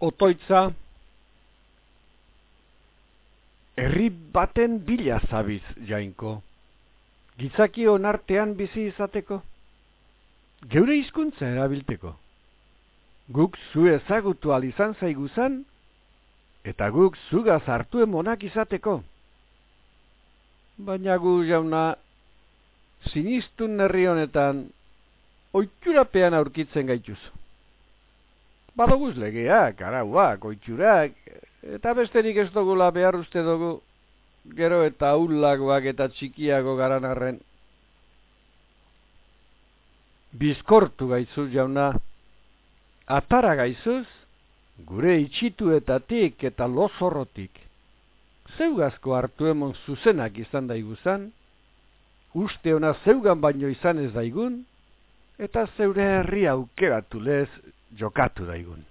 Otoitza Herri baten bila zabiz, jainko. Gizaki onartean bizi izateko? Geure hizkuntza erabilteko. Guk zu ezagutu izan zaiguzan, eta guk zugaz hartu emonak izateko. Baina gu jauna, sinistun herri honetan, oitxurapean aurkitzen gaituzu. Badoguz legeak, arauak, oitxurak, eta besterik ez dugula behar uste dugu, gero eta ulagoak eta txikiago garan arren. Bizkortu gaitzu jauna, atara gaizuz, gure itxituetatik eta lozorrotik. Zeugazko hartu emon zuzenak izan daiguzan, uste ona zeugan baino izan ez daigun, eta zeure herri aukeratu lez jokatu daigun.